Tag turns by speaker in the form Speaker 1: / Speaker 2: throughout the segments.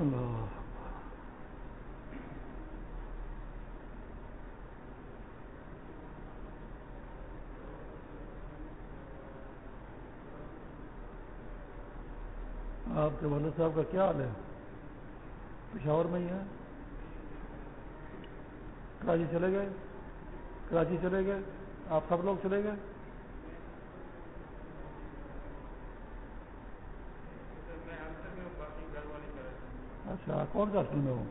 Speaker 1: اللہ. آپ کے والد صاحب کا کیا حال ہے؟ پشاور میں ہی ہے کراچی چلے گئے؟ کراچی چلے گئے؟ آپ سب لوگ چلے گئے؟ اچھا کون سا اسکول میں ہوں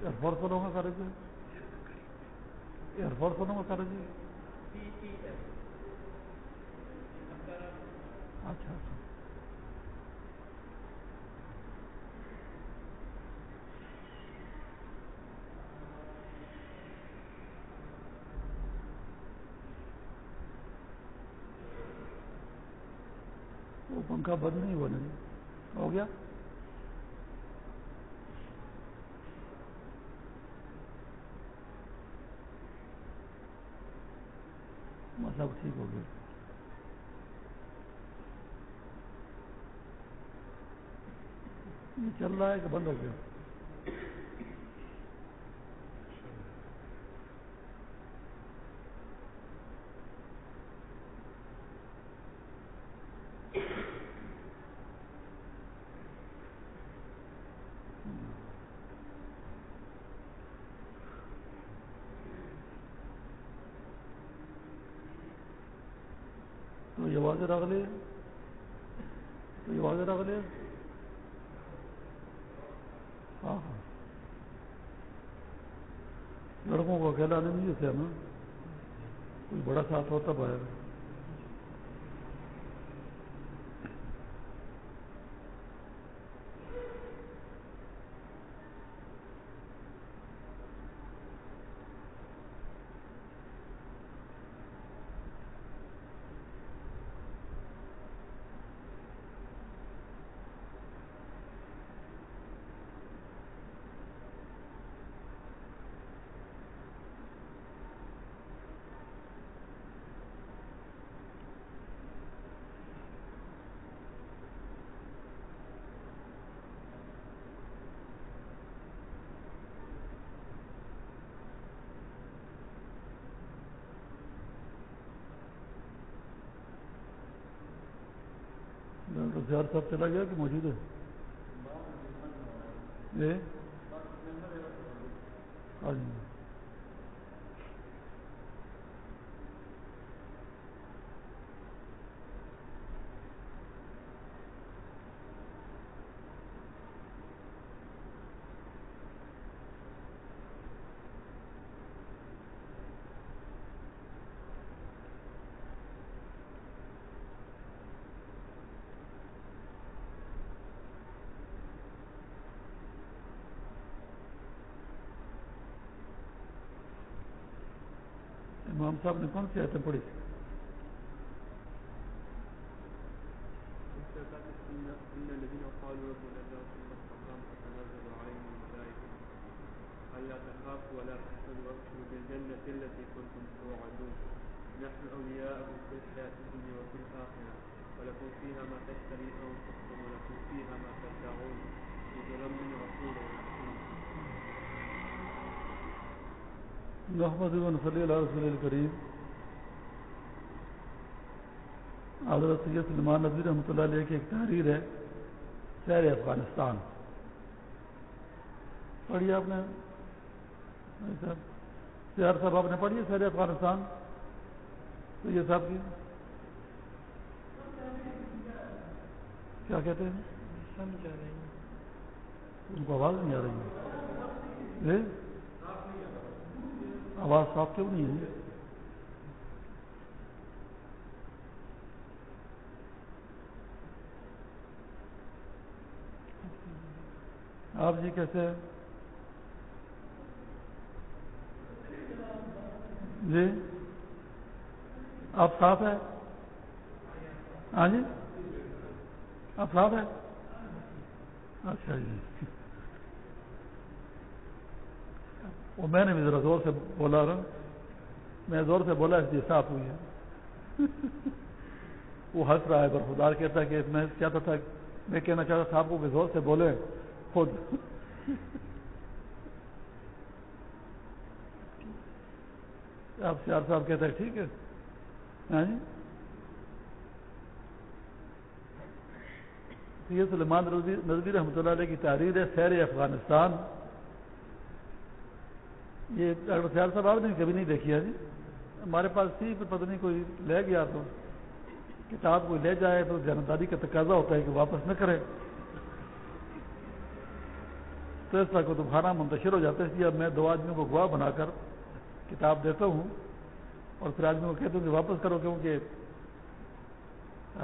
Speaker 1: ایئر فورس والوں کا کالج ہے ایئر فورس والوں کا کالج ہے اچھا اچھا۔ پنکھا بند نہیں ہونے نہیں جی۔ ہو گیا؟ سب ٹھیک ہو گیا۔ یہ چل رہا ہے کہ بند ہو گیا تو یہ واضح رکھ لے تو یہ واضح رکھ لے ہاں ہاں لڑکوں کو اکیلا نہیں کوئی بڑا ساتھ ہوتا باہر۔ گا صاحب چلا گیا کہ موجود ہے یہ ہاں جی امام صاحب نے کون سی آیتیں پڑھی
Speaker 2: إن ألا تخافوا ولا تحزنوا وابشروا بالجنة التي كنتم توعدون نحن أولياءكم في الحياة الدنيا وفي الآخرة ولكم فيها ما تشتري أنفسكم ولكم فيها ما تدعون. نزلا من غفور رحيم
Speaker 1: محمد صلی اللہ رسول الکریم حضرت سید سلمان نظیر رحمۃ اللہ علیہ کی ایک تحریر ہے شہر افغانستان. پڑھی آپ نے؟ سیار صاحب آپ نے پڑھی ہے شہر افغانستان؟ تو یہ صاحب کی؟ کیا کہتے ہیں؟ ان کو آواز نہیں آ رہی ہے۔ آواز صاف کیوں نہیں ہے آپ جی کیسے جی؟ آپ صاف ہے ہاں جی؟ آپ صاف ہے اچھا جی۔ وہ میں نے بھی ذرا زور سے بولا رہا میں زور سے بولا اس لیے صاف ہوئی ہے۔ وہ ہنس رہا ہے برفدار کہتا ہے کہ میں چاہتا تھا، میں کہنا چاہتا تھا آپ کو زور سے بولے خود۔ آپ سیار صاحب کہتے ہیں، ٹھیک ہے۔ ہاں جی۔ سید سلمان نظبی رحمۃ اللہ علیہ کی تحریر ہے، سیر افغانستان۔ یہ ڈاکٹر سیال صاحب آپ نے کبھی نہیں دیکھی ہے جی ہمارے پاس تھی، پھر پتہ نہیں کوئی لے گیا تو کتاب کوئی لے جائے تو جانکاری کا تقاضا ہوتا ہے کہ واپس نہ کرے۔ تو اس طرح کو دوبارہ منتشر ہو جاتا ہے۔ اس لیے اب میں دو آدمیوں کو گواہ بنا کر کتاب دیتا ہوں اور پھر آدمی کو کہتا ہوں کہ واپس کرو، کیونکہ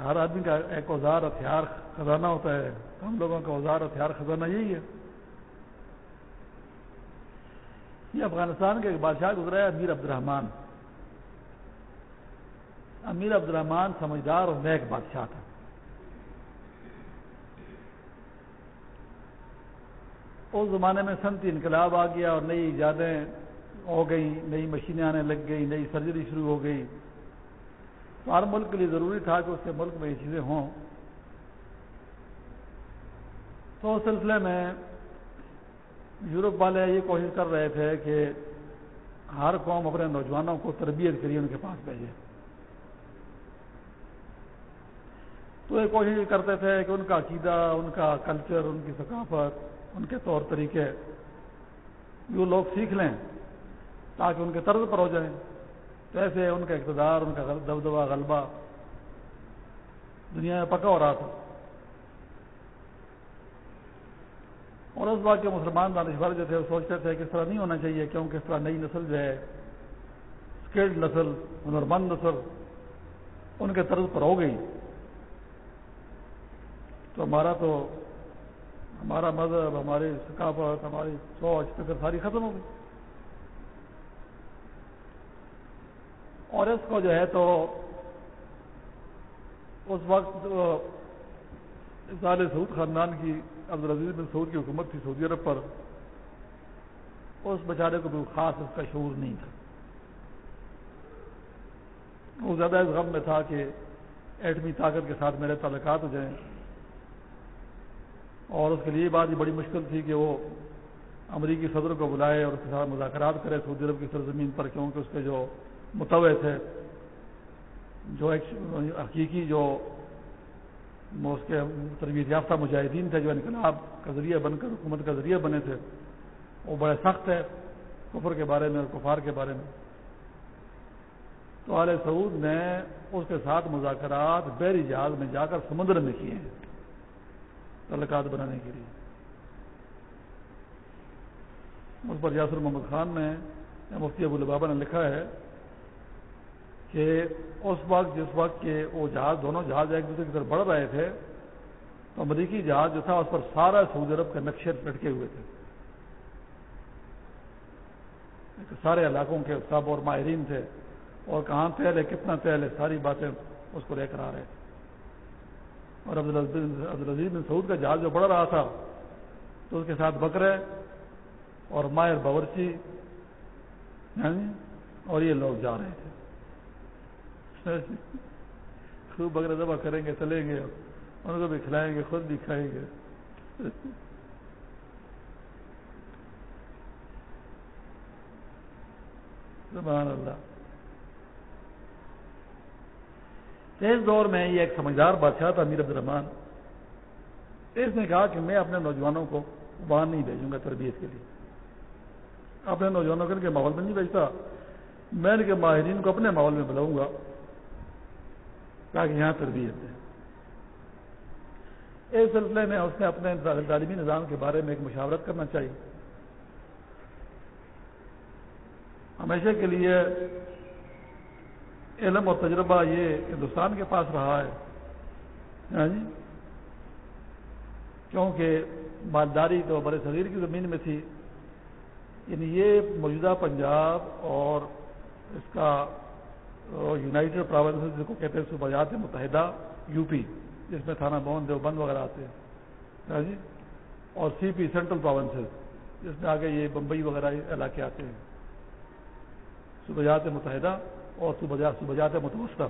Speaker 1: ہر آدمی کا ایک اوزار ہتھیار خزانہ ہوتا ہے۔ ہم لوگوں کا اوزار ہتھیار خزانہ یہی ہے۔ یہ افغانستان کے ایک بادشاہ گزرا ہے، امیر عبد الرحمان امیر عبد الرحمان سمجھدار اور نیک بادشاہ تھا۔ اس زمانے میں سنتی انقلاب آ گیا اور نئی ایجادیں ہو گئی نئی مشینیں آنے لگ گئی نئی سرجری شروع ہو گئی۔ تو ہر ملک کے لیے ضروری تھا کہ اس کے ملک میں یہ چیزیں ہوں۔ تو اس سلسلے میں یورپ والے یہ کوشش کر رہے تھے کہ ہر قوم اپنے نوجوانوں کو تربیت کریے ان کے پاس بھیجے۔ تو یہ کوشش کرتے تھے کہ ان کا عقیدہ، ان کا کلچر ان کی ثقافت، ان کے طور طریقے جو لوگ سیکھ لیں تاکہ ان کے طرز پر ہو جائیں۔ تو ایسے ان کا اقتدار، ان کا دبدبا غلبہ دنیا میں پکا ہو رہا تھا۔ اور اس بات کے مسلمان دانشور جو تھے وہ سوچتے تھے کہ اس طرح نہیں ہونا چاہیے، کیونکہ اس طرح نئی نسل جو ہے اسکلڈ نسل، ہنرمند نسل، ان کے طرز پر ہو گئی۔ تو ہمارا تو، ہمارا مذہب، ہماری ثقافت، ہماری سوچ، فکر ساری ختم ہو گئی۔ اور اس کو جو ہے تو اس وقت سعود خاندان کی عبدالعزیز بن سعود کی حکومت تھی سعودی عرب پر، اس بیچارے کو بھی خاص اس کا شعور نہیں تھا۔ وہ زیادہ اس غم میں تھا کہ ایٹمی طاقت کے ساتھ میرے تعلقات ہو جائیں۔ اور اس کے لیے بات یہ بڑی مشکل تھی کہ وہ امریکی صدر کو بلائے اور اس کے ساتھ مذاکرات کرے سعودی عرب کی سرزمین پر، کیونکہ اس کے جو متوع تھے، جو ایک حقیقی جو اس کے تربیت یافتہ مجاہدین تھے جو انقلاب کا ذریعہ بن کر، حکومت کا ذریعہ بنے تھے، وہ بڑے سخت ہے کفر کے بارے میں اور کفار کے بارے میں۔ تو علیہ سعود نے اس کے ساتھ مذاکرات بحری جہاز میں جا کر سمندر میں کیے ہیں تعلقات بنانے کے لیے۔ اس پر یاسر محمد خان نے، مفتی ابو البابا نے لکھا ہے کہ اس وقت جس وقت کے وہ جہاز دونوں جہاز ایک دوسرے کی طرف بڑھ رہے تھے، تو امریکی جہاز جو تھا اس پر سارا سعودی عرب کے نقشے لٹکے ہوئے تھے۔ سارے علاقوں کے سب اور ماہرین تھے اور کہاں تیل ہے کتنا تیل ہے ساری باتیں اس کو لے کر آ رہے تھے۔ اور عبدالعزیز بن سعود کا جہاز جو بڑھ رہا تھا، تو اس کے ساتھ بکرے اور ماہر باورچی یعنی، اور یہ لوگ جا رہے تھے۔ خوب بکرے دبا کریں گے چلیں گے ان کو بھی کھلائیں گے، خود بھی کھائیں گے۔ سبحان اللہ۔ اس دور میں یہ ایک سمجھدار بادشاہ تھا، امیر عبد الرحمان اس نے کہا کہ میں اپنے نوجوانوں کو وہاں نہیں بھیجوں گا تربیت کے لیے۔ اپنے نوجوانوں کے ماحول میں نہیں بھیجتا۔ میں ان کے ماہرین کو اپنے ماحول میں بلاؤں گا۔ تاکہ یہاں تربیت دیں اس سلسلے میں اس نے اپنے تعلیمی نظام کے بارے میں ایک مشاورت کرنا چاہیے۔ ہمیشہ کے لیے علم اور تجربہ یہ ہندوستان کے پاس رہا ہے۔ ہاں جی؟ کیونکہ مالداری تو بڑے صغیر کی زمین میں تھی یعنی یہ موجودہ پنجاب اور اس کا یونائٹڈ پروونس جس کو کہتے ہیں صوبیات متحدہ، یو پی، جس میں تھانہ بون، دیوبند وغیرہ آتے ہیں۔ ہاں جی؟ اور سی پی، سینٹرل پروونسز جس میں آگے یہ بمبئی وغیرہ علاقے آتے ہیں۔ صوبیات متحدہ اور صوبیات متوسطہ۔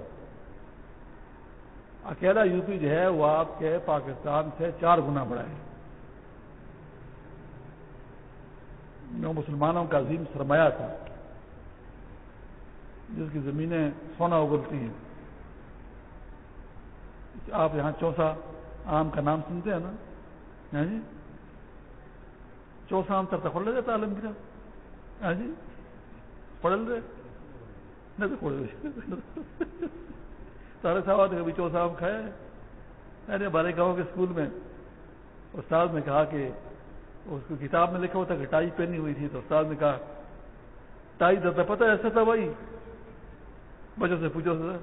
Speaker 1: اکیلا یو پی جو ہے وہ آپ کے پاکستان سے چار گنا بڑا ہے۔ جو مسلمانوں کا عظیم سرمایہ تھا۔ جس کی زمینیں سونا اگلتی ہیں۔ آپ یہاں چوسا آم کا نام سنتے ہیں نا؟ ہاں جی؟ چوسا آم تر تک لے جاتا عالم ہاں جی؟ پڑھ رہے نہیں تو سارے صاحب کبھی چوسا آم کھایا میں نے ہمارے گاؤں کے اسکول میں استاد نے کہا کہ اس کو کتاب میں لکھا ہوا تھا کہ ٹائی پہنی ہوئی تھی، تو استاد نے کہا، ٹائی درد پتہ ایسا تھا بھائی؟ بچوں سے پوچھو سر۔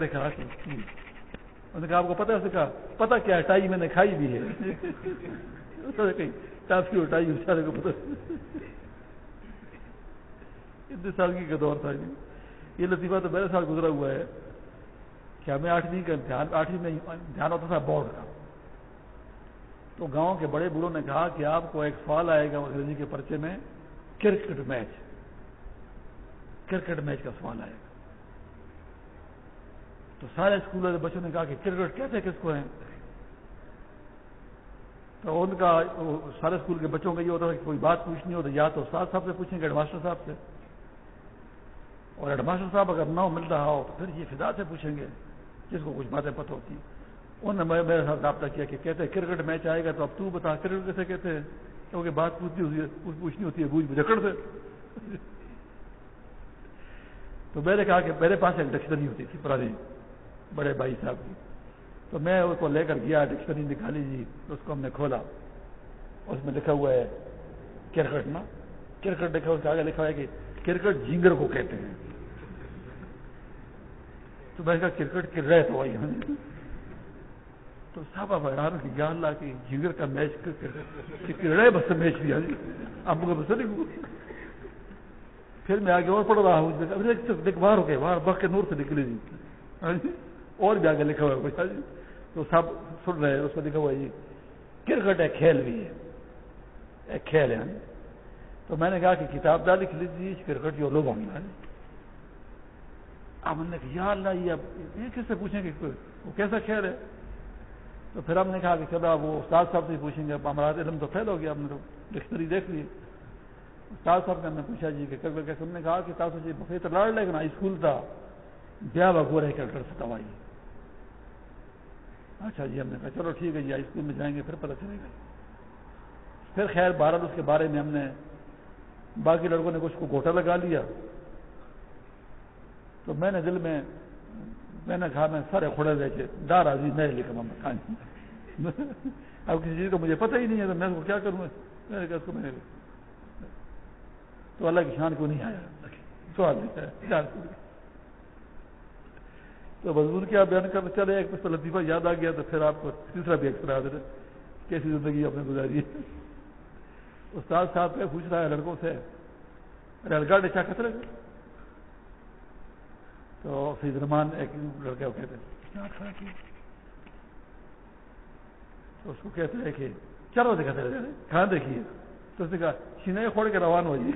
Speaker 1: نے کہا کہ انہوں نے کہا، آپ کو پتا ہے؟ کہا پتا کیا ٹائی میں نے کھائی بھی ہے۔ ٹافی اور ٹائی بیچارے کو پتا اتنے سال کی دور تھا جی۔ یہ لطیفہ تو میرے ساتھ گزرا ہوا ہے کہ ہمیں آٹھویں کا دھیان آٹھویں میں دھیان ہوتا تھا بورڈ کا۔ تو گاؤں کے بڑے بوڑھوں نے کہا کہ آپ کو ایک سوال آئے گا انگریزی جی کے پرچے میں، کرکٹ میچ۔ کرکٹ میچ کا سوال آئے گا۔ تو سارے اسکول والے بچوں نے کہا کہ کرکٹ کہتے کس کو ہیں تو ان کا سارے اسکول کے بچوں کا یہ ہوتا تھا کہ کوئی بات پوچھنی ہو تو یا تو استاد صاحب سے پوچھیں گے ہیڈ ماسٹر صاحب سے۔ اور ہیڈ ماسٹر صاحب اگر نہ مل رہا ہو تو پھر یہ فضا سے پوچھیں گے جس کو کچھ باتیں پتہ ہوتی ہیں۔ انہوں نے میرے ساتھ رابطہ کیا کہ کہتے ہیں کرکٹ میچ آئے گا تو اب تو بتا کرکٹ کیسے کہتے ہیں؟ کیونکہ بات پوچھنی ہوتی ہے پوچھنی ہوتی ہے بوجھ بجکڑ سے۔ تو میں نے کہا کہ میرے پاس ایک ڈکشنری ہوتی تھی پرانی۔ بڑے بھائی صاحب کی۔ تو میں اس کو لے کر گیا، ڈکشنری نکالی جی اس کو ہم نے کھولا۔ اس میں لکھا ہوا ہے کرکٹ نا۔ کرکٹ لکھا، اس کے آگے لکھا ہوا ہے کہ کرکٹ جھینگر کو کہتے ہیں۔ تو میں کہا، کرکٹ کر رہے تو تو صاحب اب حیران کی یا اللہ کی جھینگر کا میچ کر رہے بس میچ بھی۔ اب مجھے بس نہیں پھر میں آگے اور پڑھ رہا ہوں۔ دیکھ باہر ہو گئے باہر بخ کے نور سے نکلی جی۔ اور بھی آگے لکھا ہوا ہے جی تو سب سن رہے ہیں، اس میں لکھا ہوا ہے جی کرکٹ ایک کھیل بھی ہے، ایک کھیل ہے۔ تو میں نے کہا کہ کتاب دار لکھ لیجیے، کرکٹ جو لوگ ہوں گے۔ اب ہم نے کہا، یا اللہ، یہ اب یہ کس سے پوچھیں گے؟ وہ کیسا کھیل ہے؟ تو پھر ہم نے کہا کہ چلو وہ استاد صاحب سے پوچھیں گے۔ اب ہمارا علم تو فیل ہو گیا، ہم نے تو ڈکشنری دیکھ لی۔ استاد صاحب نے ہم نے پوچھا جی کہ کرکٹ کیسے؟ ہم نے کہا کہ تاسو جی بفے تو لڑ لے گا اسکول تھا۔ بیا بگو رہے کرکٹ سے دوائی اچھا جی ہم نے کہا، چلو ٹھیک ہے جی اسکول میں جائیں گے، پھر پتہ چلے گا۔ پھر خیر بارہ اس کے بارے میں ہم نے، باقی لڑکوں نے کچھ کو گوٹا لگا لیا۔ تو میں نے دل میں میں نے کہا، میں سارے کھڑے رہے ڈار آزی میں لکھا میں جی؟ اب کسی چیز کا مجھے پتہ ہی نہیں ہے، تو میں اس کو کیا کروں؟ میں نے کہا، اس کو میں تو اللہ کی شان کیوں نہیں آیا۔ سوال تو مضمون کیا بیان کرنا چلے ایک پہ لطیفہ یاد آ گیا تو پھر آپ کو تیسرا بھی ایکسپر دے کیسی زندگی آپ نے گزاری ہے؟ استاد صاحب پہ پوچھ رہا ہے لڑکوں سے ریل گاڑی کیا خطرے تو فیض رحمان ایک لڑکے کو کہتے ہیں۔ تو اس کو کہتے ہیں کہ چلو دکھاتے رہے کہاں دیکھیے؟ تو اس نے کہا سینے کھوڑ کے روان ہو جی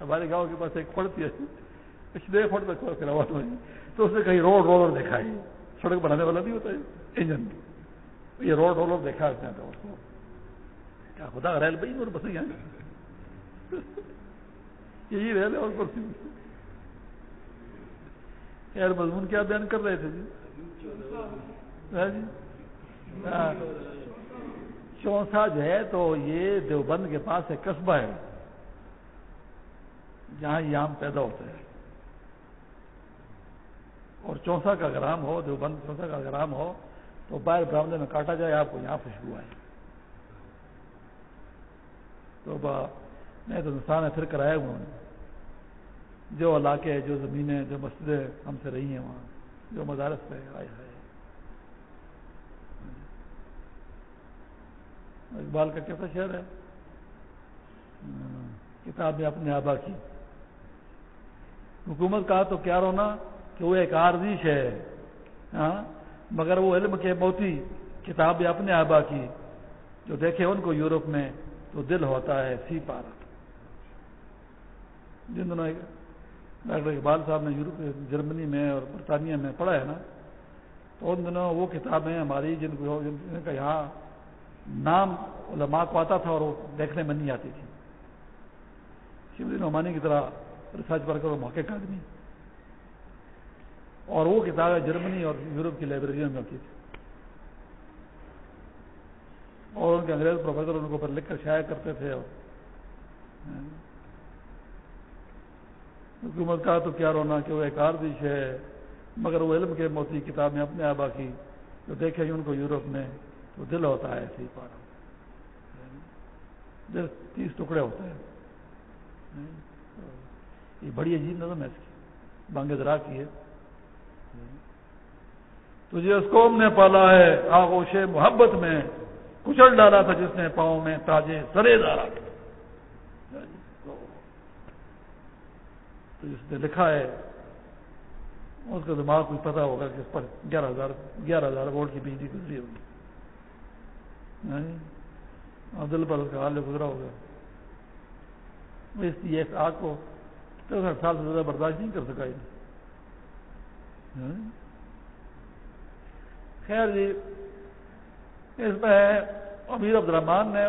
Speaker 1: ہمارے گاؤں کے پاس ایک کھڑتی ہے سینے کھوڑ پہ تو اس نے کہیں روڈ رولر دیکھا ہے۔ سڑک بنانے والا نہیں ہوتا ہے انجن یہ روڈ رولر دیکھا اس نے تو اس کو۔ کیا خدا ریل بھائی، اور بس یہاں۔ یہی ریل ہے اور کرسی یار مضمون کیا بیان کر رہے تھے جی؟, ہاں جی؟ ہاں۔ چونسا جو ہے تو یہ دیوبند کے پاس ایک قصبہ ہے، جہاں یہ آم پیدا ہوتا ہے۔ اور چونسا کا گرام ہو، دیوبند چونسا کا گرام ہو، تو باہر برامدے میں کاٹا جائے، آپ کو یہاں خوشبو آئے۔ تو میں تو نسان ہے پھر کرایا ہوا ہوں۔ جو علاقے جو زمینیں جو مسجدیں ہم سے رہی ہیں وہاں، جو مدارس پہ آئے ہیں۔ اقبال کا کیسا شعر ہے؟ کتاب میں اپنے آبا کی۔ حکومت کہا تو کیا رونا؟ کہ وہ ایک آرزش ہے ہاں؟ مگر وہ علم کے موتی کتاب اپنے آبا کی، جو دیکھے ان کو یورپ میں تو دل ہوتا ہے، سی پارا جن دونوں ڈاکٹر اقبال صاحب نے یورپ، جرمنی میں اور برطانیہ میں پڑھا ہے نا، تو ان دنوں وہ کتابیں ہماری، جن کو، جن کا یہاں نام علماء کو آتا تھا اور وہ دیکھنے میں نہیں آتی تھی۔ شیوری نعمانی کی طرح ریسرچ پر کرو موقع آدمی۔ اور وہ کتابیں جرمنی اور یورپ کی لائبریریوں میں ہوتی تھی۔ اور ان کے انگریز پروفیسر ان کو پر لکھ کر شائع کرتے تھے اور حکومت کا تو کیا رونا کہ وہ ایک آردش ہے، مگر وہ علم کے موتی کتاب میں اپنے آبا کی جو دیکھے ان کو یورپ میں تو دل ہوتا ہے ایسے ہی پارا دل تیس ٹکڑے ہوتے ہیں۔ یہ بڑی عجیب نظم ہے اس کی۔ بانگے درا کی ہے۔ تجھے اس قوم نے پالا ہے، آغوش محبت میں کچل ڈالا تھا جس نے پاؤں میں تاجے سرے ڈالا تو جس نے لکھا ہے، اس کا دماغ کو پتا ہوگا کہ اس پر گیارہ ہزار گیارہ ہزار ووٹ کی بجلی گزری ہوگی۔ اور دل پر اس کا حال گزرا ہوگا۔ اس لیے آگ کو چودہ سال سے زیادہ برداشت نہیں کر سکا خیر جی اس میں امیر عبد الرحمان نے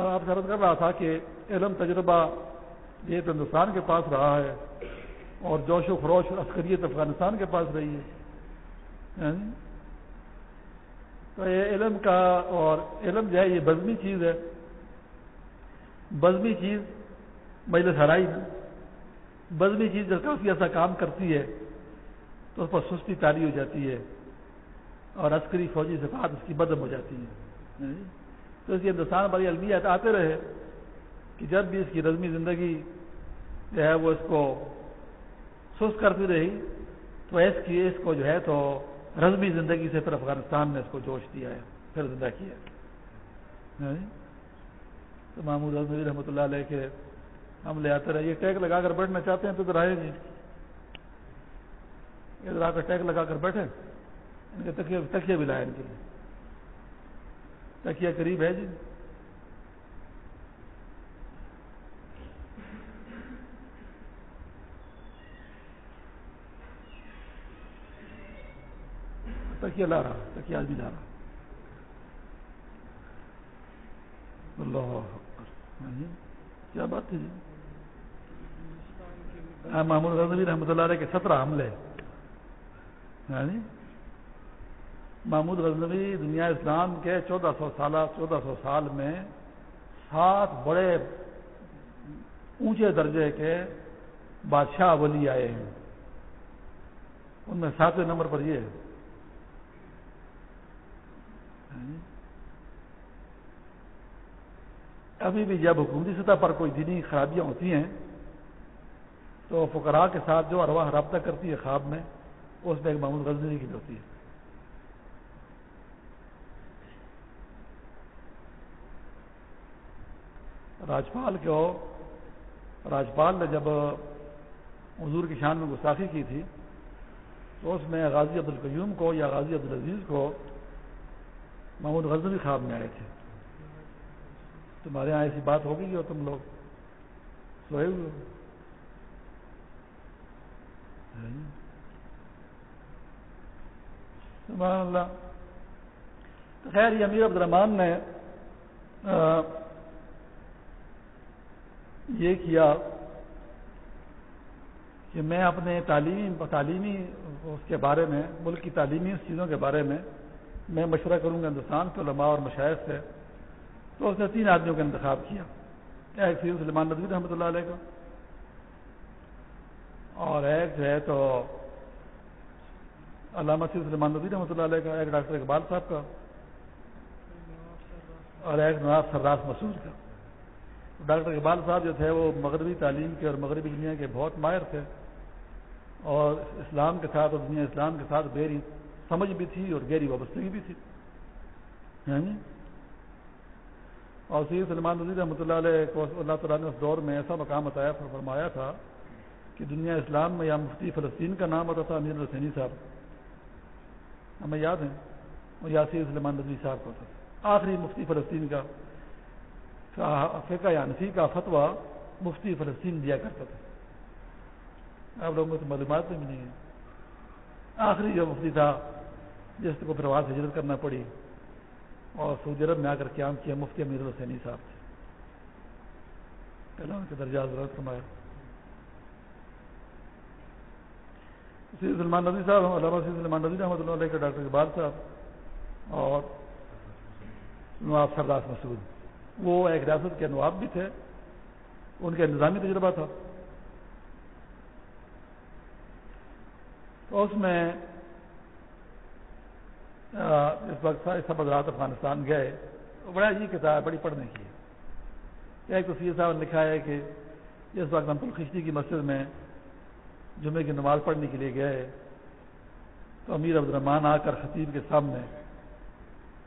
Speaker 1: آپ سے کر رہا تھا کہ علم تجربہ یہ تو ہندوستان کے پاس رہا ہے اور جوش و خروش عسکریت افغانستان کے پاس رہی ہے۔ ہاں جی؟ تو یہ علم کا اور علم جو ہے یہ بزمی چیز ہے۔ بزمی چیز مجلس ہرائی بزمی چیز جب کافی ایسا کام کرتی ہے۔ تو اس پر سستی تاری ہو جاتی ہے اور عسکری فوجی سے بات اس کی بدم ہو جاتی ہے۔ تو اس لیے ہندوستان بڑی المیت آتے رہے کہ جب بھی اس کی رزمی زندگی جو ہے وہ اس کو سست کرتی رہی، تو اس کی، اس کو جو ہے تو رزمی زندگی سے پھر افغانستان نے اس کو جوش دیا ہے، پھر زندہ کیا تو محمود رحمۃ اللہ علیہ کے ہم لے آتے رہے۔ یہ ٹیک لگا کر بیٹھنا چاہتے ہیں تو ادھر آئے جی ادھر آ کر ٹیک لگا کر بیٹھے۔ ان کے تکیے تکیے بھی لائے ان کے لیے۔ تکیہ قریب ہے جی۔ تکیہ لا رہا تکیہ آج بھی لا رہا۔ اللہ کیا بات ہے جی؟ ہاں، محمود رضوی رحمۃ اللہ علیہ کے سترہ حملے۔ یعنی محمود غزنوی دنیا اسلام کے چودہ سو سالہ، چودہ سو سال میں سات بڑے اونچے درجے کے بادشاہ ولی آئے ہیں۔ ان میں ساتویں نمبر پر یہ ہے۔ یعنی ابھی بھی جب حکومتی سطح پر کوئی دینی خرابیاں ہوتی ہیں، تو فقراء کے ساتھ جو ارواح رابطہ کرتی ہے خواب میں اس میں ایک محمود غزنوی کی ہوتی ہے۔ راجپال کو راجپال نے جب حضور کی شان میں گستاخی کی تھی، تو اس میں غازی عبد القیوم کو یا غازی عبد العزیز کو محمود غزنوی خواب میں آئے تھے۔ تمہارے یہاں ایسی بات ہوگی اور تم لوگ سوئے ہوئے سبحان اللہ. خیر، یہ امیر عبد الرحمان نے یہ کیا کہ میں اپنے تعلیمی تعلیمی اس کے بارے میں، ملک کی تعلیمی چیزوں کے بارے میں میں مشورہ کروں گا ہندوستان کے علماء اور مشاہد سے، تو اس نے تین آدمیوں کا انتخاب کیا۔ ایک سید سلمان ندوی رحمۃ اللہ علیہ کا، اور ایک جو ہے تو علامہ سید سلمان ندوی رحمۃ اللہ علیہ کا، ایک ڈاکٹر اقبال صاحب کا، اور ایک نواب سراس مسعود کا۔ ڈاکٹر اقبال صاحب جو تھے وہ مغربی تعلیم کے اور مغربی دنیا کے بہت ماہر تھے، اور اسلام کے ساتھ اور دنیا اسلام کے ساتھ گہری سمجھ بھی تھی اور گہری وابستگی بھی تھی۔ یعنی؟ اور سید سلمان نظیر رحمۃ اللہ علیہ کو اللہ تعالیٰ نے اس دور میں ایسا مقام بتایا فرمایا تھا کہ دنیا اسلام میں یا مفتی فلسطین کا نام ہوتا تھا، امیر السینی صاحب۔ ہمیں یاد ہے اور یاسیر سلمان نظری صاحب کو تھا آخری مفتی فلسطین کا فقہ یا انفی کا فتویٰ مفتی فلسطین دیا کرتا تھا آپ لوگوں کو تو معلومات بھی نہیں ہے آخری جو مفتی تھا، جس کو پرواز سے ہجرت کرنا پڑی، اور سعودی عرب میں آ کر قیام کیا، مفتی امیر الحسینی صاحب تھے۔ پہلے ان کے درجات ضرورت فرمایا۔ سلمان ندی صاحب، علامہ سلمان ندی رحمۃ اللہ علیہ کے ڈاکٹر اقبال صاحب اور نواب سرداس مسعود۔ وہ ایک ریاست کے نواب بھی تھے، ان کا نظامی تجربہ تھا۔ تو اس میں اس وقت سب حضرات افغانستان گئے۔ بڑا یہ کتاب بڑی پڑھنے کی ہے۔ ایک تو سی صاحب نے لکھا ہے کہ اس وقت ہم الخشتی کی مسجد میں جمعے کی نماز پڑھنے کے لیے گئے تو امیر عبد الرحمان آ کر خطیب کے سامنے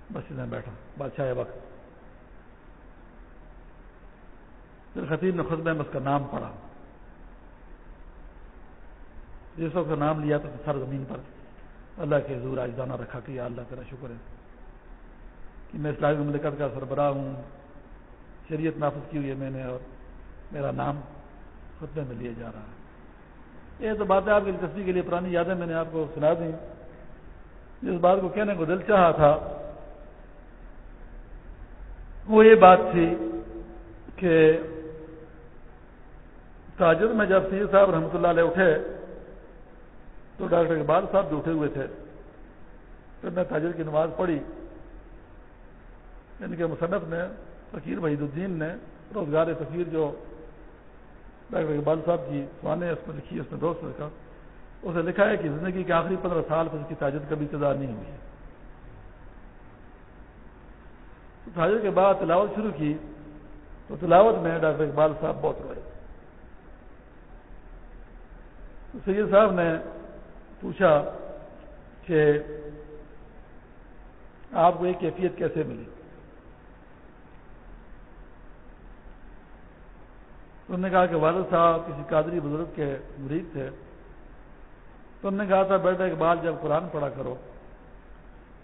Speaker 1: مسجد میں بیٹھا، بادشاہ وقت۔ پھر خطیب نے خطبہ میں اس کا نام پڑھا۔ جس وقت کا نام لیا تو سر زمین پر اللہ کے حضور آج دانا رکھا کہ یا اللہ تیرا شکر ہے کہ میں اسلامی مملکت کا سربراہ ہوں۔ شریعت نافذ کی ہوئی ہے میں نے اور میرا نام خطبے میں لیا جا رہا ہے۔ یہ تو بات ہے آپ کی دلچسپی کے لیے پرانی یادیں میں نے آپ کو سنا دی جس بات کو کہنے کو دل چاہا تھا، وہ یہ بات تھی کہ تاجر میں جب سید صاحب رحمۃ اللہ علیہ اٹھے، تو ڈاکٹر اقبال صاحب بھی اٹھے ہوئے تھے۔ پھر میں تاجر کی نماز پڑھی۔ ان کے مصنف نے، فقیر وحید الدین نے، روزگار فقیر جو ڈاکٹر اقبال صاحب کی سوانے اس میں لکھی اس میں دوست لکھا اسے لکھا ہے کہ زندگی کے آخری پندرہ سال پر اس کی تاجر کبھی ابتدا نہیں ہوئی تاجر کے بعد تلاوت شروع کی تو تلاوت میں ڈاکٹر اقبال صاحب بہت روئے سید صاحب نے پوچھا کہ آپ کو یہ کیفیت کیسے ملی انہوں نے کہا کہ والد صاحب کسی قادری بزرگ کے مرید تھے۔ تو انہوں نے کہا تھا، بیٹا کے بعد جب قرآن پڑھا کرو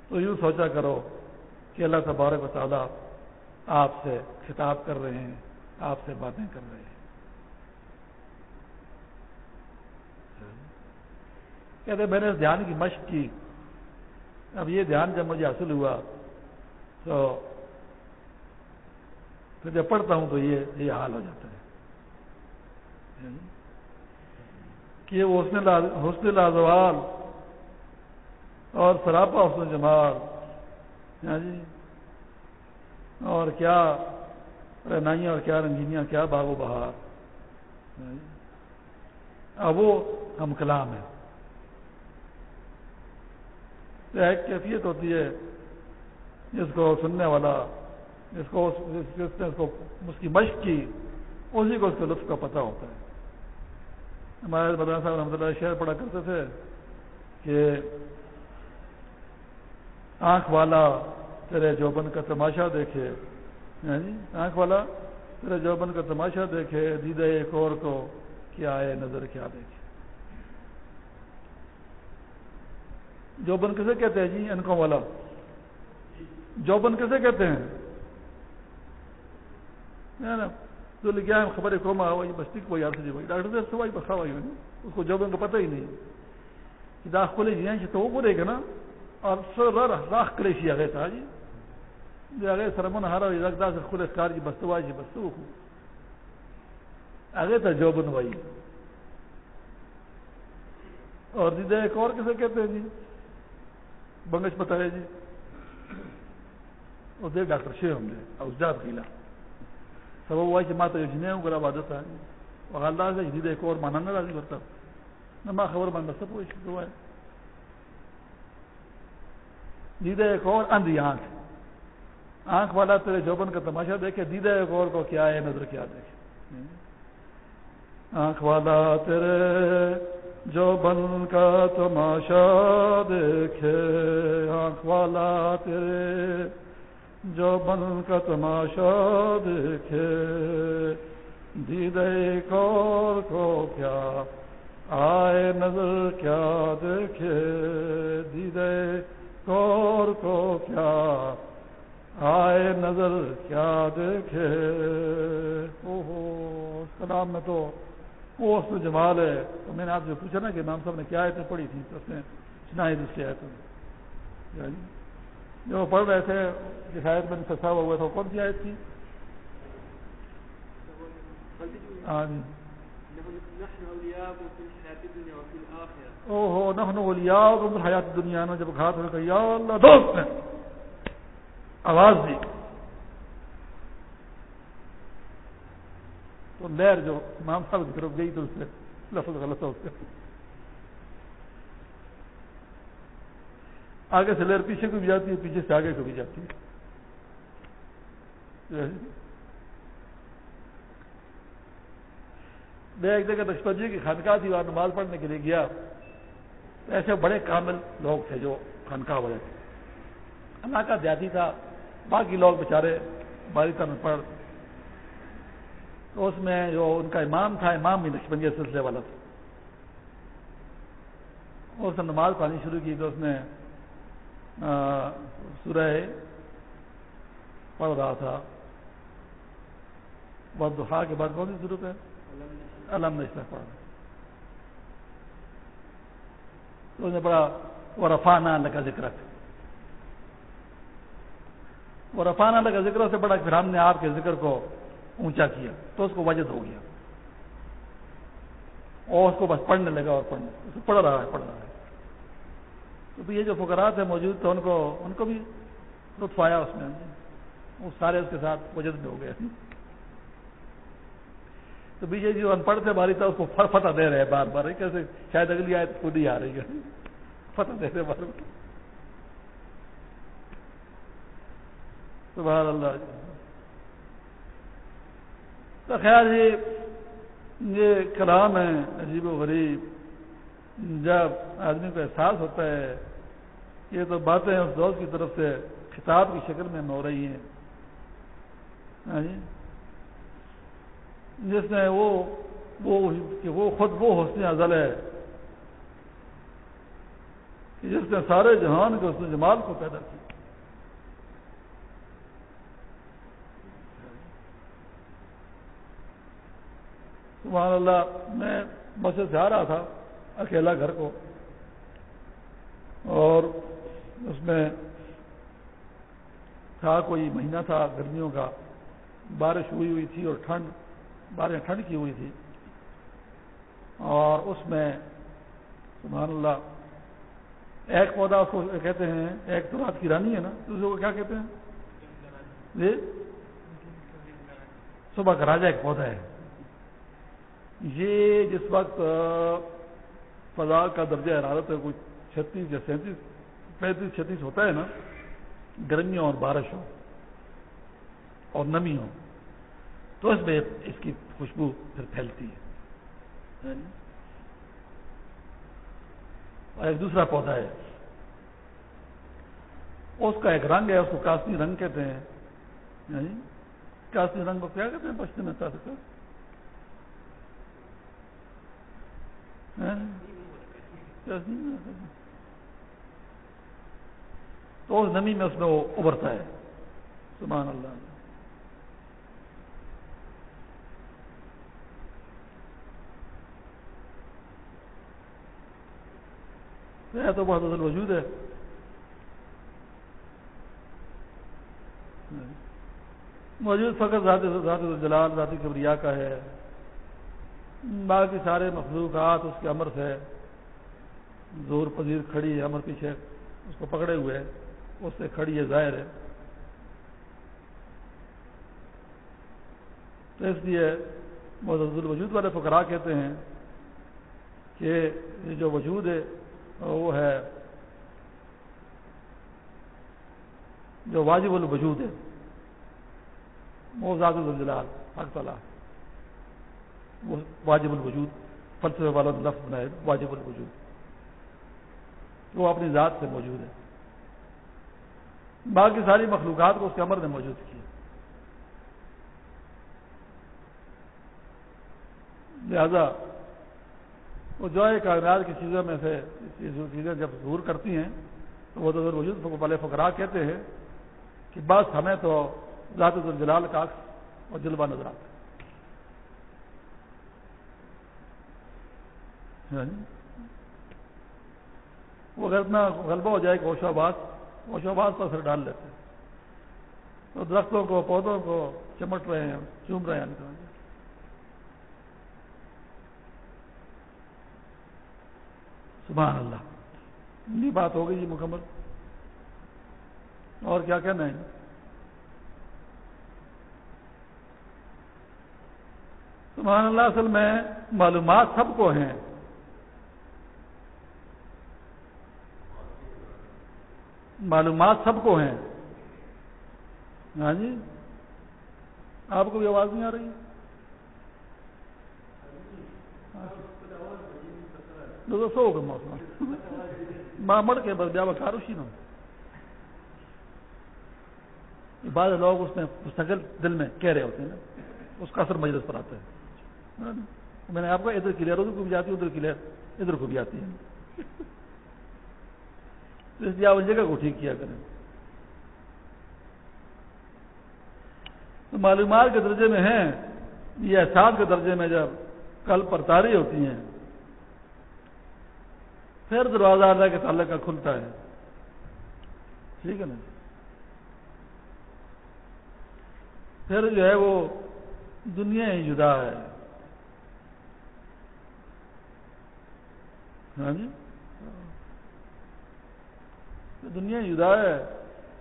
Speaker 1: تو یوں سوچا کرو کہ اللہ تبارک و تعالیٰ آپ سے خطاب کر رہے ہیں، آپ سے باتیں کر رہے ہیں۔ کہتے میں نے اس دھیان کی مشق کی۔ اب یہ دھیان جب مجھے حاصل ہوا تو پھر جب پڑھتا ہوں تو یہ یہ حال ہو جاتا ہے۔ کہ حسن حسن لازوال اور سراپا حسن جمال۔ ہاں جی؟ اور کیا رہنائیاں اور کیا رنگینیاں، کیا باغ و بہار۔ ہاں جی؟ اب وہ ہم کلام ہے ایک کیفیت ہوتی ہے جس کو سننے والا، جس کو جس نے اس کی مشق کی، اسی کو اس کے لطف کا پتہ ہوتا ہے۔ ہمارے بدران صاحب رحمۃ اللہ شعر پڑھا کرتے تھے کہ آنکھ والا تیرے جوبن کا تماشا دیکھے ہاں جی؟ آنکھ والا تیرے جوبن کا تماشا دیکھے، دیدہ ایک اور کو کیا ہے نظر کیا دیکھے۔ جوبن کسے کہتے ہیں جی؟ انکوں والا۔ جوبن کسے کہتے ہیں؟ تو لکھا ہے خبر کو ماں ہوئی، بستی کو یاد سے ڈاکٹر صاحب سوائی بسا ہوئی اس کو جوبن کو پتہ ہی نہیں۔ کہ داخ کھولے جی ہیں تو وہ بولے گا نا۔ اور سر راخ کرے سی آگے تھا جی۔, جی۔ آگے سرمن ہارا ہوئی رکھتا سے کھلے کار جی بستو آئی جی بستو۔ آگے تھا جوبن بھائی اور جی دیدے ایک اور کسے کہتے ہیں جی؟ بنگش بتایا جی۔ اور دے ڈاکٹر شیخ ہم نے اس جات کھیلا سب وہ کہ ماں تو جنہیں ہوں گرا عادت ہے اور اللہ سے جدید ایک اور مانا نہ راضی کرتا نہ ماں خبر مان سب وہ ہوا ہے دیدے ایک اور اندھی آنکھ آنکھ والا تیرے جوبن کا تماشا دیکھے دیدے ایک اور کو کیا ہے، نظر کیا دیکھے. آنکھ والا تیرے جو بن کا تماشا دیکھے، آنکھ والا تیرے جو بن کا تماشا دیکھے دیدے کور کو کیا آئے نظر کیا دیکھے دیدے کور کو کیا آئے نظر کیا دیکھے۔ او ہو اس کلام میں تو وہ اس میں جمال ہے۔ تو میں نے آپ سے پوچھا نا کہ امام صاحب نے کیا آیتیں پڑھی تھی تو اس نے سنا اس کی آیتیں یعنی جو پڑھ رہے تھے جس آیت میں پھنسا ہوا ہوا تھا کون سی آیت تھی؟ ہاں جی۔ او ہو نخن حیات دنیا میں جب گھات ہو یا اللہ، دوست نے آواز دی۔ تو لہر جو امام صاحب کی طرف گئی تو اس سے لفظ غلط ہو اس آگے سے لہر پیچھے کو بھی جاتی ہے، پیچھے سے آگے کو بھی جاتی ہے۔ میں ایک جگہ دشپت جی کی خانقاہ تھی، وہاں نماز پڑھنے کے لیے گیا۔ ایسے بڑے کامل لوگ تھے جو خانقاہ والے تھے۔ اللہ کا دیاتی تھا، باقی لوگ بےچارے باری طرح پڑھ۔ تو اس میں جو ان کا امام تھا، امام بھی نقشبندی سلسلے والا تھا۔ اس نے نماز پڑھانی شروع کی تو اس نے سورہ پڑھ رہا تھا۔ بہت دفاع کے بعد کون سی ضرورت ہے؟ علم نشتہ پڑھا۔ تو اس نے پڑھا وہ رفانہ اللہ کا ذکر وہ رفانہ اللہ کا ذکر سے بڑا پھر ہم نے آپ کے ذکر کو اونچا کیا، تو اس کو وجد ہو گیا۔ اور اس کو بس پڑھنے لگا اور پڑھنے پڑھ رہا ہے، پڑھ رہا ہے۔ یہ جو فکرات ہیں موجود تھے، ان کو ان کو بھی لطف آیا اس میں۔ وہ سارے اس کے ساتھ وجد میں ہو گئے۔ تو بی جے جی ان پڑھ تھے، باری تھا اس کو فتح دے رہے ہیں بار بار۔ کیسے شاید اگلی آئے خود ہی آ رہی ہے۔ فتح دے رہے بار بار۔ سبحان اللہ۔ تو خیر جی یہ کلام ہے عجیب و غریب۔ جب آدمی کو احساس ہوتا ہے یہ تو باتیں اس دوست کی طرف سے خطاب کی شکل میں ہو رہی ہیں۔ ہاں جی۔ جس میں وہ وہ کہ وہ خود وہ حسن ازل ہے۔ کہ جس نے سارے جہان کے اس جمال کو پیدا کیا۔ سبحان اللہ، میں مسجد سے آ رہا تھا، اکیلا گھر کو۔ اور اس میں تھا کوئی مہینہ تھا گرمیوں کا، بارش ہوئی ہوئی تھی اور ٹھنڈ بارش ٹھنڈ کی ہوئی تھی۔ اور اس میں سبحان اللہ، ایک پودا اس کو کہتے ہیں، ایک تو رات کی رانی ہے نا دوسرے کو کیا کہتے ہیں؟ جی؟ صبح کا راجا ایک پودا ہے۔ یہ جس وقت فضا کا درجہ حرارت ہے، کوئی چھتیس یا سینتیس پینتیس چھتیس ہوتا ہے نا، گرمیوں اور بارش ہو اور نمی ہو تو اس میں اس کی خوشبو پھر پھیلتی ہے۔ یعنی اور ایک دوسرا پودا ہے۔ اس کا ایک رنگ ہے، اس کو کاسنی رنگ کہتے ہیں۔ یعنی کاسنی رنگ کو کیا کہتے ہیں؟ بچنے میں یعنی تھا تو اس نمی میں اس میں وہ ابھرتا ہے۔ سبحان اللہ۔ تو بہت اصل وجود ہے۔ موجود فقط ذات ذات جلال ذاتی کبریا کا ہے۔ باقی سارے مخلوقات اس کے امر سے۔ زور پذیر کھڑی ہے، امر پیچھے اس کو پکڑے ہوئے۔ اس سے کھڑی ہے، ظاہر ہے۔ تو اس لیے محض الوجود والے فکرا کہتے ہیں کہ یہ جو وجود ہے، وہ ہے جو واجب الوجود ہے۔ وہ ذات الجلال حق تعالیٰ وہ واجب الوجود، فلسفے والا لفظ بنائے واجب الوجود۔ وہ اپنی ذات سے موجود ہے باقی ساری مخلوقات کو اس کے عمر نے موجود کیا۔ لہذا وہ جو ہے کائنات کی چیزوں میں سے چیزیں جب ظہور کرتی ہیں، تو وہ تو وجود والے فقرا کہتے ہیں کہ بس ہمیں تو ذات الجلال کا اور جلوہ نظر آتا ہے۔ ہاں جی؟ وہ اگر اتنا غلبہ ہو جائے کہ اوشا آباد اوشا آباد پر اثر ڈال لیتے تو درختوں کو، پودوں کو چمٹ رہے ہیں، چوم رہے ہیں۔ سبحان اللہ۔ یہ بات ہو گئی جی مکمل۔ اور کیا کہنا ہے؟ سبحان اللہ، اصل میں معلومات سب کو ہیں۔ معلومات سب کو ہیں۔ ہاں جی؟ آپ کو بھی آواز نہیں آ رہی؟ سو ہوگا موسم۔ ماں کے بس بیا کاروشی نا بعض لوگ اس میں مستقل دل میں کہہ رہے ہوتے ہیں نا۔ اس کا اثر مجلس پر آتا ہے۔ ہاں جی؟ میں نے آپ کو ادھر کلیئر ادھر کو بھی جاتی ہے، ادھر کلیئر ادھر کو بھی آتی ہے۔ اس لیے آپ جگہ کو ٹھیک کیا کریں۔ تو معلومات کے درجے میں ہیں، یہ احساس کے درجے میں جب کل پر تاری ہوتی ہیں، پھر دروازہ اللہ کے تعلق کا کھلتا ہے۔ ٹھیک ہے نا؟ پھر جو ہے وہ دنیا ہی جدا ہے۔ ہاں جی؟ دنیا جدا ہے،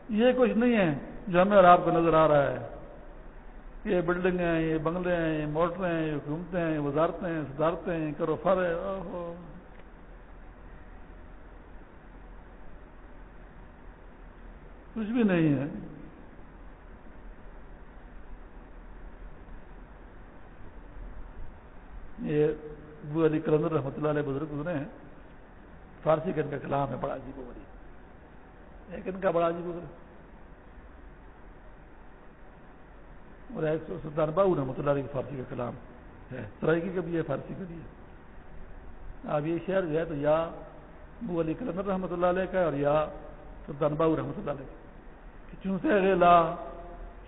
Speaker 1: یہ کچھ نہیں ہے جو ہمیں اور آپ کو نظر آ رہا ہے۔ یہ بلڈنگ ہیں، یہ بنگلے ہیں، یہ موٹریں ہیں، یہ حکومتیں ہیں وزارتیں ہیں، صدارتیں ہیں، کرو فر ہے۔ کچھ بھی نہیں ہے۔ یہ ابو علی کلندر رحمۃ اللہ علیہ بزرگ گزرے ہیں۔ فارسی کا ان کا کلام ہے، بڑا عجیب بڑی جی ایک ان کا بڑا عجیب گزرے اور سلطان بابو رحمۃ اللہ علیہ فارسی کا کلام ہے۔ سرائکی کا بھی ہے فارسی کا بھی ہے۔ اب یہ شہر جو ہے تو یا ابو علی کلندر رحمۃ اللہ علیہ کا اور یا سلطان بابو رحمۃ اللہ علیہ چونتے غیلا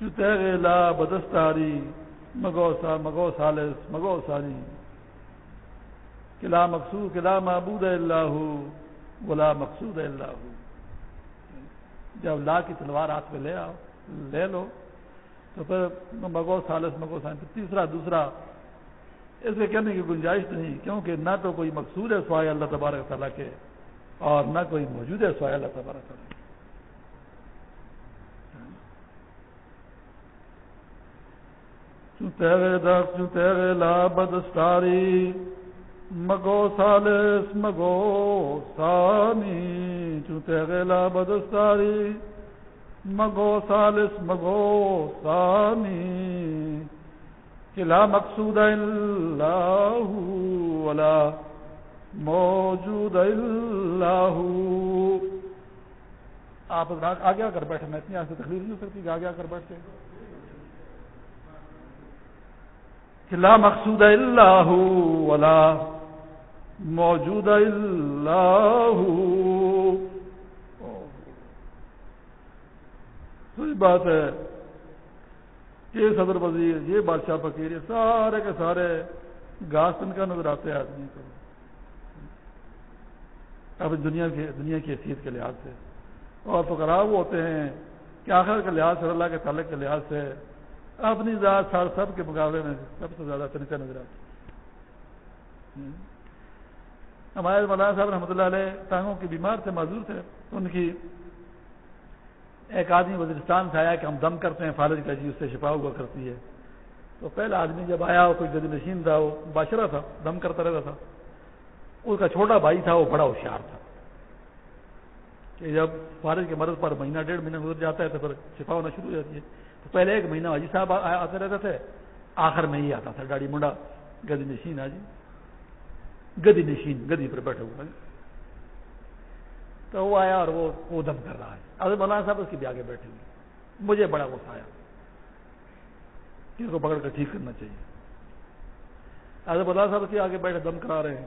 Speaker 1: چوتے غیلا بدستاری مگو سا مگو سالس مگو سانی کلا مقصود کلا معبود اللہ گلا مقصود اللہ جب لا کی تلوار ہاتھ میں لے آؤ، لے لو۔ تو پھر مگو سالس مگو سالس تیسرا، دوسرا۔ اس کے کہنے کی گنجائش نہیں، کیونکہ نہ تو کوئی مقصود ہے سوائے اللہ تبارک تعالیٰ کے، اور نہ کوئی موجود ہے سوائے اللہ تبارک تعالیٰ تیرے لا بدستاری مگو سالس مگو سانی چوتے گیلا بدستاری مگو سالس مگو سانی کلا مقصود اللہ ولا موجود اللہ آپ آگے آ کر بیٹھے میں اتنی آج سے تکلیف نہیں ہو سکتی کہ آگے آ کر بیٹھتے کلا مقصود اللہ ولا موجود اللہ۔ صحیح بات ہے یہ صدر وزیر، یہ بادشاہ فقیر، یہ سارے کے سارے گاس ان کا نظر آتے ہیں آدمی کو۔ اب دنیا کی دنیا کی حیثیت کے لحاظ سے۔ اور فقراء وہ ہوتے ہیں کہ آخر کے لحاظ سے اللہ کے تعلق کے لحاظ سے اپنی ذات سار سب کے مقابلے میں سب سے زیادہ تنکا نظر آتی ہے۔ ہمارے مولانا صاحب رحمۃ اللہ علیہ ٹانگوں کے بیمار سے معذور تھے ان کی ایک آدمی وزیرستان سے آیا کہ ہم دم کرتے ہیں، فالج کا جی اس سے شفا ہوا کرتی ہے۔ تو پہلا آدمی جب آیا، وہ کوئی گدی نشین تھا، وہ باشرہ تھا، دم کرتا رہتا تھا۔ اس کا چھوٹا بھائی تھا، وہ بڑا ہوشیار تھا کہ جب فالج کے مرض پر مہینہ، ڈیڑھ مہینہ گزر جاتا ہے تو پھر شفا ہونا شروع ہو جاتی ہے۔ تو پہلے ایک مہینہ حاجی صاحب آتے رہتے تھے آخر میں ہی آتا تھا۔ گاڑی منڈا گدی نشین آجی گدی نشین، گدی پر بیٹھے ہوئے تو وہ آیا اور وہ وہ دم کر رہا ہے۔ ابھی مولانا صاحب اس کے بھی آگے بیٹھے ہوئے۔ مجھے بڑا غصہ آیا کہ اس کو پکڑ کر ٹھیک کرنا چاہیے۔ ابھی مولانا صاحب اس کے آگے بیٹھے، دم کرا رہے ہیں۔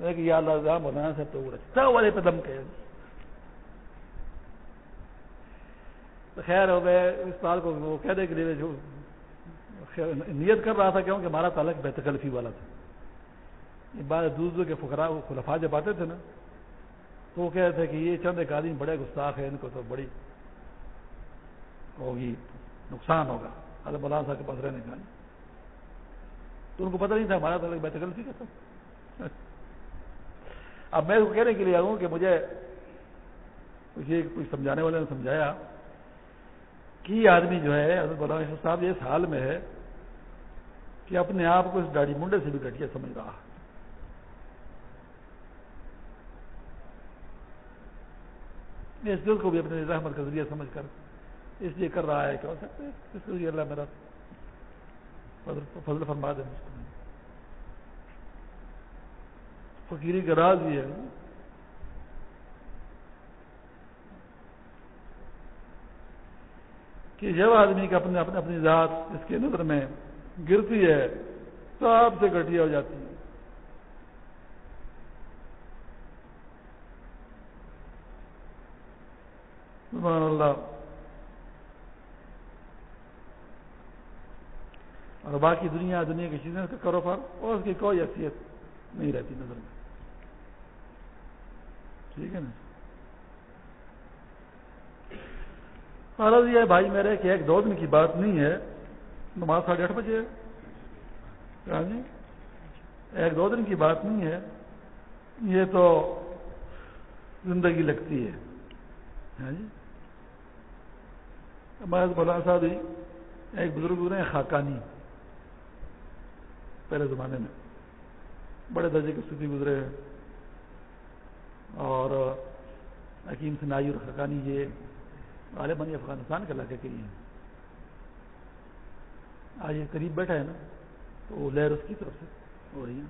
Speaker 1: کہ یا اللہ مولانا صاحب تو رچتا والے پہ دم کہ خیر ہو گئے، اس سال کو وہ کہنے کے لیے جو نیت کر رہا تھا کیوں کہ ہمارا تعلق بے تکلفی والا تھا۔ یہ بات دوسروں کے فکرا خلفا جب آتے تھے نا، تو وہ کہہ رہے تھے کہ یہ چند ایک آدمی بڑے گستاخ ہے ان کو تو بڑی ہوگی، نقصان ہوگا۔ ارے مولانا صاحب کے پاس رہنے کا۔ تو ان کو پتہ نہیں تھا، ہمارا تو بیت غلطی کرتا اب میں اس کو کہنے کے لیے آؤں کہ مجھے کچھ سمجھانے والے نے سمجھایا کہ یہ آدمی جو ہے، حضرت مولانا صاحب، یہ حال میں ہے کہ اپنے آپ کو اس ڈاڑی منڈے سے بھی گٹیا سمجھ رہا اس دل کو بھی اپنے رحمت کا ذریعہ سمجھ کر اس لیے کر رہا ہے کہ ہو سکتا ہے، اس لیے اللہ میرا فضل فرما دے فقیری کا راز یہ ہے۔ کہ جب آدمی کا اپنے اپنے اپنی ذات اس کے نظر میں گرتی ہے، تو آپ سے گٹیا ہو جاتی ہے۔ سبحان اللہ۔ اور باقی دنیا دنیا کی چیزیں کا کاروبار اور اس کی کوئی حیثیت نہیں رہتی نظر میں۔ ٹھیک ہے نا؟ عرض یہ بھائی میرے، کہ ایک دو دن کی بات نہیں ہے، نماز ساڑھے آٹھ بجے ہاں جی؟ ایک دو دن کی بات نہیں ہے، یہ تو زندگی لگتی ہے۔ ہاں جی؟ ہمارے مولانا صاحب ایک بزرگ رہے ہیں، خاکانی۔ پہلے زمانے میں۔ بڑے درجے کی استھتی گزرے ہیں۔ اور حکیم سنائی اور خاکانی یہ غالباً افغانستان کے علاقے کے لیے ہیں۔ آج یہ قریب بیٹھا ہے نا، تو وہ لہر اس کی طرف سے ہو رہی ہے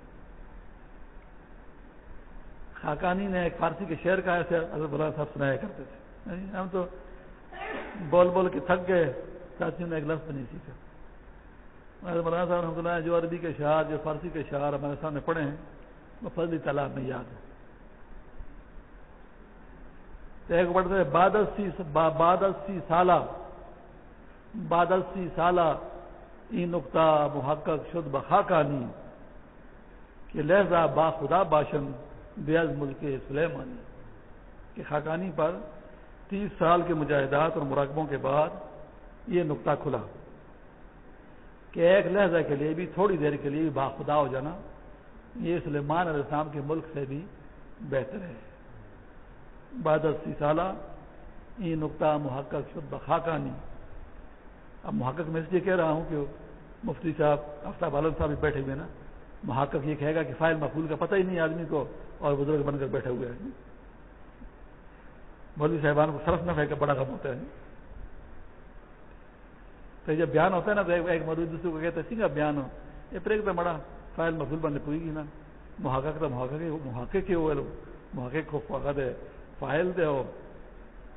Speaker 1: خاکانی نے ایک فارسی کے شعر کا ایسے حضرت بلا صاحب سنایا کرتے تھے۔ یعنی ہم تو بول بول کے تھک گئے ساتھیوں نے ایک لفظ نہیں سیکھا۔ مولانا صاحب رحمۃ اللہ جو عربی کے شعر جو فارسی کے شعر ہمارے سامنے پڑھے ہیں، وہ فضلی تالاب میں یاد ہے ایک بڑھتے بادسی بادسی سالہ بادسی سالہ ای نقطہ محقق شد بخاکانی کہ لہذا با خدا باشن بیاض ملک سلیمانی۔ کہ خاکانی پر تیس سال کے مجاہدات اور مراقبوں کے بعد یہ نقطہ کھلا کہ ایک لہجہ کے لیے بھی، تھوڑی دیر کے لیے بھی باخدا ہو جانا یہ سلیمان علیہ السلام کے ملک سے بھی بہتر ہے۔ بعد اسی سالہ یہ نقطہ محقق شد بخاکانی اب محقق میں اس لیے کہہ رہا ہوں کہ مفتی صاحب آفتاب عالم صاحب بھی بیٹھے ہوئے نا۔ محقق یہ کہے گا کہ فائل مقبول کا پتہ ہی نہیں آدمی کو اور بزرگ بن کر بیٹھے ہوئے ہیں۔ مولوی صاحبان کو صرف نفے کا بڑا غم ہوتا ہے۔ تو جب بیان ہوتا ہے نا، تو ایک مولوی دوسرے کو کہتے ہیں سنگا بیان ہو۔ یہ پر ایک تو بڑا فائل مقبول بننے پوئی گی نا۔ محقق تو محقق محقق کے ہوئے محقق کو فقد ہے، فائل دے ہو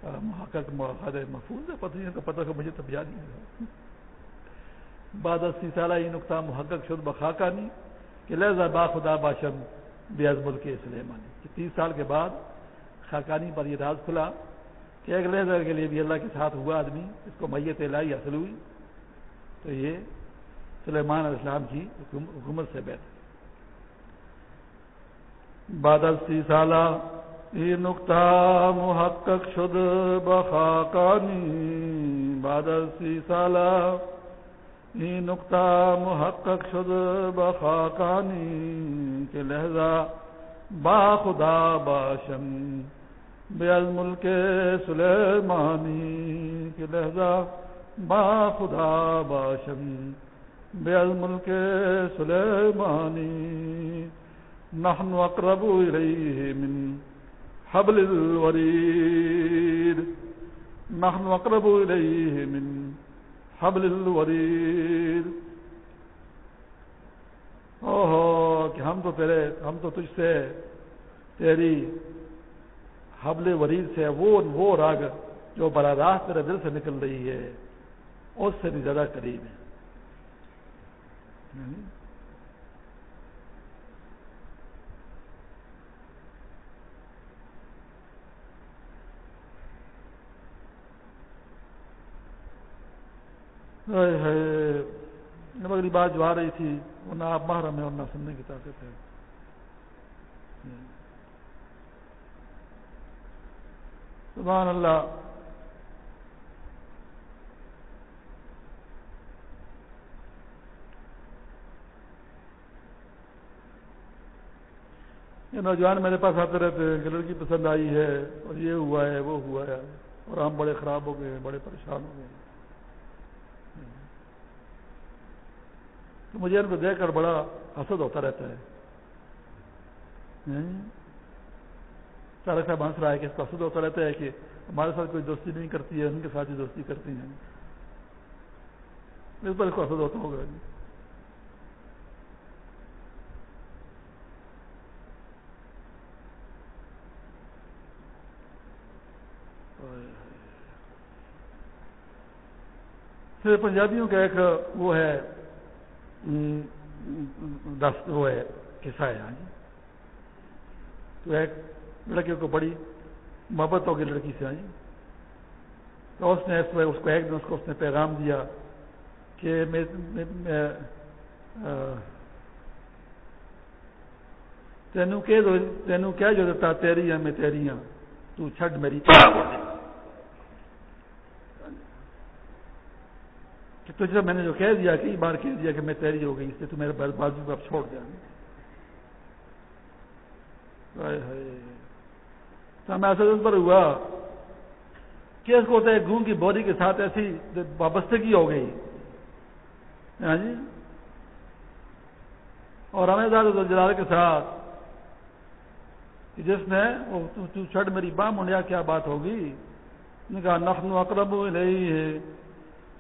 Speaker 1: محقق محقد ہے محفوظ ہے۔ پتہ نہیں تو پتہ کو مجھے تب یاد نہیں بعد اسی سالہ یہ نقطہ محقق شد بخاکہ نہیں، کہ لہذا با خدا باشن بے ازمل کے سلیمانی، کہ تیس سال کے بعد خاکانی پر یہ راز کھلا کہ ایک لہذا کے لیے بھی اللہ کے ساتھ ہوا آدمی، اس کو میت الہی حاصل ہوئی۔ تو یہ سلیمان علیہ السلام کی حکومت سے بہتر۔ بادل سی سالہ یہ نقطہ محقق شد بخاکانی بادل سی سالہ یہ نقطہ محقق شد بخاکانی کے لہذا با خدا باشن بے ملک سلیمانی کے لہذا با خدا باشن بے ملک سلیمانی، نحن اقرب الیہ من حبل الورید، نحن اقرب الیہ من حبل الورید۔ اوہ کہ ہم تو تیرے، ہم تو تجھ سے تیری حبل ورید سے وہ وہ راگ جو براہ راست تیرے دل سے نکل رہی ہے، اس سے بھی زیادہ قریب ہے۔ اگلی بات جو آ رہی تھی وہ نہ آپ محرم ہے اور نہ سننے کی طاقت ہے۔ سبحان اللہ۔ یہ نوجوان میرے پاس آتے رہتے ہیں کہ لڑکی پسند آئی ہے اور یہ ہوا ہے، وہ ہوا ہے اور ہم بڑے خراب ہو گئے ہیں، بڑے پریشان ہو گئے ہیں۔ تو مجھے ان کو دیکھ کر بڑا حسد ہوتا رہتا ہے۔ سارے صاحب ہنس رہا ہے کہ اس کو حسد ہوتا رہتا ہے کہ ہمارے ساتھ کوئی دوستی نہیں کرتی ہے، ان کے ساتھ ہی دوستی کرتی ہیں۔ اس پر اس کو حسد ہوتا ہوگا۔ جی پھر پنجابیوں کا ایک وہ ہے۔ دست وہ ہے، قصہ ہے ہاں جی۔ تو ایک لڑکے کو بڑی محبت ہوگی لڑکی سے ہاں جی۔ تو اس نے اس کو ایک دن اس کو اس نے پیغام دیا کہ میں تینوں تینوں کیا جو دیتا تیری میں تیری ہاں تو چھٹ میری۔ کہ تجھے میں نے جو کہہ دیا کئی بار کہہ دیا کہ میں تیری ہو گئی، اس لیے تو میرے بازو کو اب چھوڑ دیا۔ اصل پر ہوا کہ اس کو ہوتا ہے گوں کی بوری کے ساتھ ایسی وابستگی ہو گئی۔ ہاں جی؟ اور ہمیں زیادہ جلال کے ساتھ جس نے وہ چھٹ میری باں منڈیا کیا بات ہوگی؟ نے کہا نخن اقرب نہیں ہے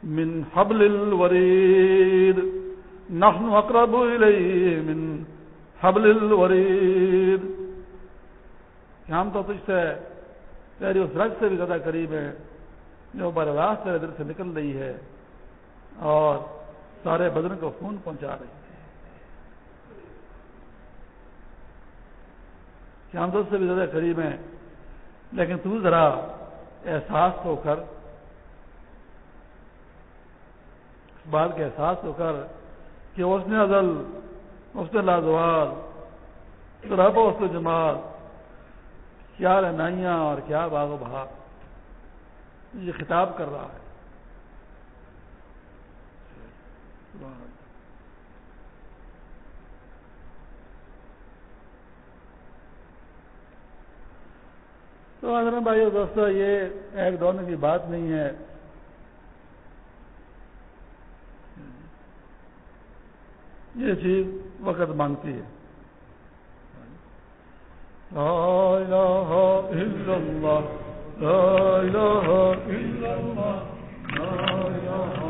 Speaker 1: من حبل الورید نحن اقرب الیہ من حبل الورید کہ ہم تو تجھ سے تیری اس رگ سے بھی زیادہ قریب ہے جو بر راست تیرے دل سے نکل رہی ہے اور سارے بدن کو خون پہنچا رہی ہے. کہ ہم تو اس سے بھی زیادہ قریب ہیں لیکن تو ذرا احساس ہو کر بات کا احساس ہو کر کہ اس نے ازل، اس نے لازوال رب اس نے جمال، کیا رنائیاں اور کیا باغ و بہا یہ خطاب کر رہا ہے۔ تو حضرت بھائی، دوستو، یہ ایک دونوں کی بات نہیں ہے۔ یہ چیز وقت مانگتی ہے۔ لا الہ الا اللہ، لا الہ الا اللہ، لا الہ